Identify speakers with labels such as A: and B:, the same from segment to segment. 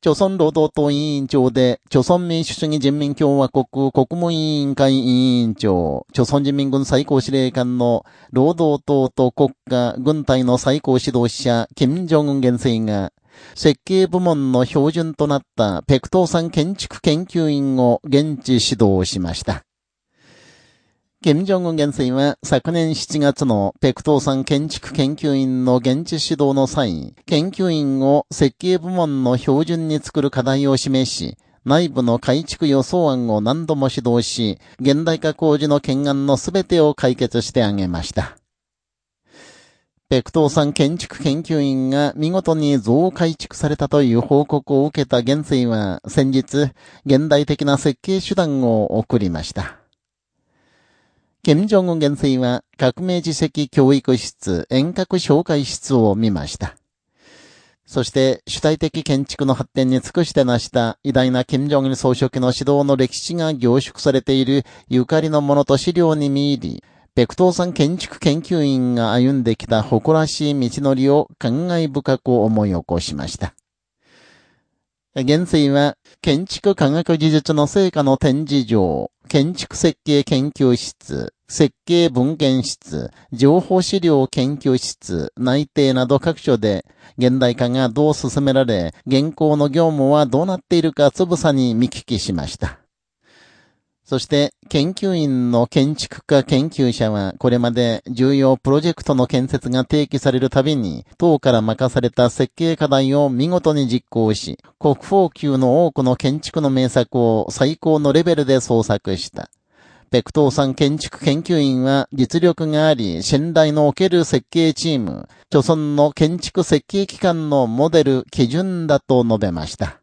A: 朝鮮労働党委員長で、朝鮮民主主義人民共和国国務委員会委員長、朝鮮人民軍最高司令官の労働党と国家、軍隊の最高指導者、金正恩元帥が、設計部門の標準となったペクトー山建築研究員を現地指導しました。金正恩元帥は昨年7月のペクトー山建築研究員の現地指導の際、研究員を設計部門の標準に作る課題を示し、内部の改築予想案を何度も指導し、現代化工事の懸案のすべてを解決してあげました。ペクトー山建築研究員が見事に増改築されたという報告を受けた元帥は先日、現代的な設計手段を送りました。金正恩元帥は革命自責教育室、遠隔紹介室を見ました。そして主体的建築の発展に尽くして成した偉大な金正恩総書記の指導の歴史が凝縮されているゆかりのものと資料に見入り、ペクトー山建築研究員が歩んできた誇らしい道のりを感慨深く思い起こしました。元帥は建築科学技術の成果の展示場、建築設計研究室、設計文献室、情報資料研究室、内定など各所で、現代化がどう進められ、現行の業務はどうなっているかつぶさに見聞きしました。そして、研究員の建築家研究者は、これまで重要プロジェクトの建設が提起されるたびに、党から任された設計課題を見事に実行し、国宝級の多くの建築の名作を最高のレベルで創作した。ペクトー山建築研究員は実力があり、信頼のおける設計チーム、著村の建築設計機関のモデル、基準だと述べました。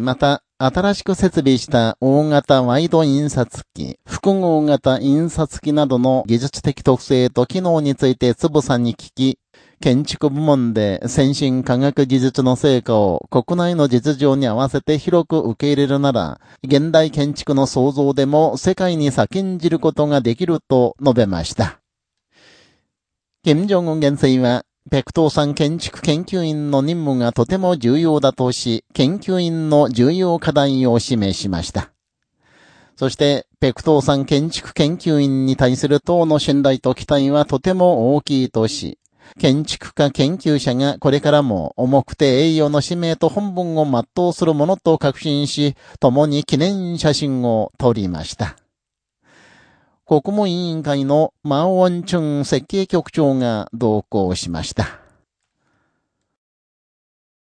A: また、新しく設備した大型ワイド印刷機、複合型印刷機などの技術的特性と機能についてつぶさに聞き、建築部門で先進科学技術の成果を国内の実情に合わせて広く受け入れるなら、現代建築の創造でも世界に先んじることができると述べました。金正恩元帥は、ペクトー山建築研究員の任務がとても重要だとし、研究員の重要課題を示しました。そして、ペクトー山建築研究員に対する党の信頼と期待はとても大きいとし、建築家研究者がこれからも重くて栄誉の使命と本文を全うするものと確信し、共に記念写真を撮りました。国務委員会のマオンチュン設計局長が同行しました。